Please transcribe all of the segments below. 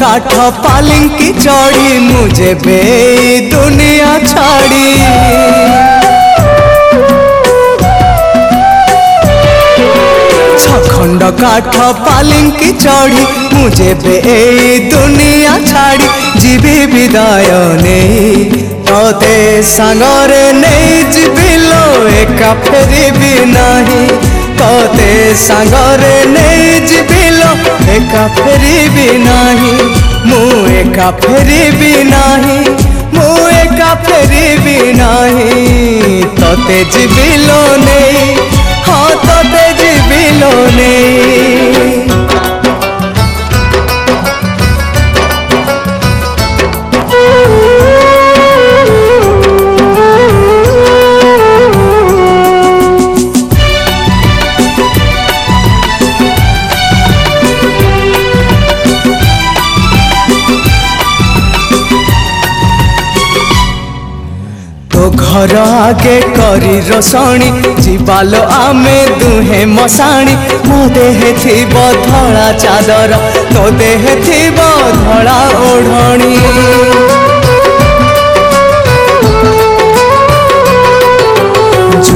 काठा पालिंकी चौड़ी मुझे बे दुनिया छाड़ी खंड काठ पालिंकी चौड़ी मुझे बे दुनिया छाड़ी जीवी विदाय नहीं ते सागरे नहीं जीविलो एका फेरी भी नहीं ते सागरे नहीं जीवी एका फेरी भी नाही मुँह एका फेरी भी नाही मुँह एका फेरी भी नाही तोते जीविलो ने घर आगे करी रोसणी जीवाल आमे दुहे मसाणी मो देह थीब धड़ा चादर तो देह थीब धड़ा ओढ़णी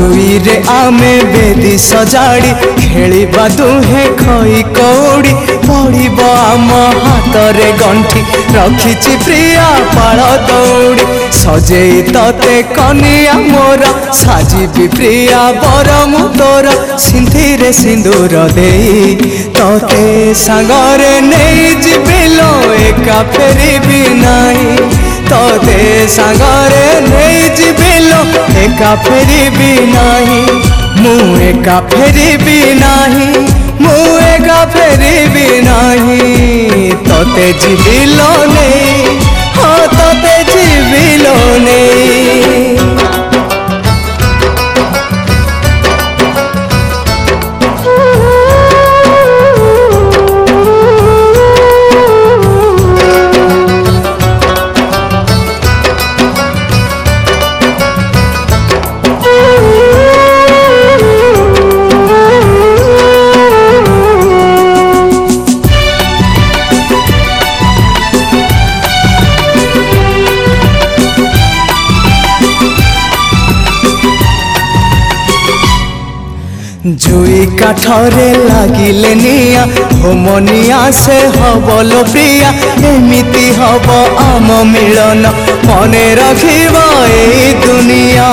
ଦୁଇରେ ଆମେ ବେଦି ସଜାଡ଼ି ଖେଳିବା ଦୁହେଁ ଖଇ କଉଡ଼ି ପଡ଼ିବ ଆମ ହାତରେ ଗଣ୍ଠି ରଖିଛି ପ୍ରିୟା ପାଳ ଦଉଡ଼ି ସଜେଇ ତତେ କନିଆ ମୋର ସାଜିବି ପ୍ରିୟ ବର ମୁଁ ତୋର ସିନ୍ଥିରେ ସିନ୍ଦୁର ଦେଇ ତତେ ସାଙ୍ଗରେ ନେଇ ଯିବି ଲୋ ଏକା ଫେରିବି ନାହିଁ ତତେ ସାଙ୍ଗରେ एका फेरी भी नाही मुँह एका फेरी भी नाही मुँह एका फेरी भी नाही तोते जी बिलो জুই কাঠরে লাগিলে নিয়া হোমনিয়া সে হবল প্রিয়া এমিতি হব আম মিলন মনে রাখিব এই দুনিয়া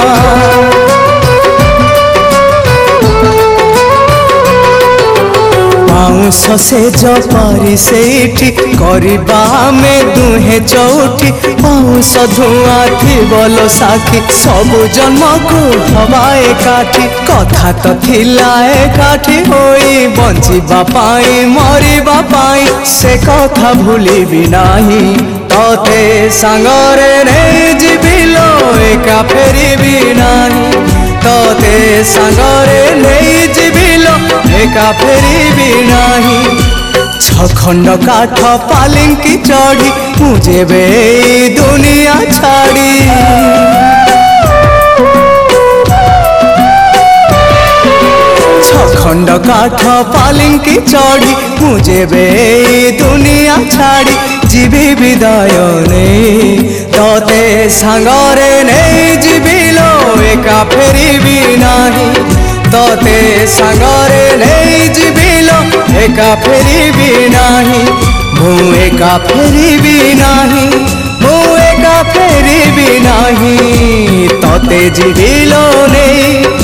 ଶେଷ ପାରି ସେଇଠି କରିବା ଆମେ ଦୁହେଁ ଚଉଠି ବାଉଁଶ ଧୂଆଁ ଥିବଲ ସାକ୍ଷୀ ସବୁ ଜନ୍ମକୁ ହବା ଏକାଠି କଥା ତ ଥିଲା ଏକାଠି ହୋଇ ବଞ୍ଚିବା ପାଇଁ ମରିବା ପାଇଁ ସେ କଥା ଭୁଲିବି ନାହିଁ ତତେ ସାଙ୍ଗରେ ନେଇ ଯିବି ଲୋ ଏକା ଫେରିବି ନାହିଁ ତତେ ସାଙ୍ଗରେ ନେଇ ଏକା ଫେରିବି ନାହିଁ ଛଖଣ୍ଡ କାଠ ପାଲିଙ୍କି ଚଢ଼ି ମୁଁ ଯେବେ ଦୁନିଆ ଛାଡ଼ି ছখণ্ড কাঠ পালিঙ্কি চড়ি মু যেবে দুনিয়া ছাড়ি যিবি বিদায় নেই ততে সাঙ্গরে নেই যিবিলো একা ফেরিবি নাহি ততে সাঙ্গরে का फेरी भी नहीं भूए का फेरी भी नहीं भूए का फेरी भी नहीं तोते जी ढीलो नहीं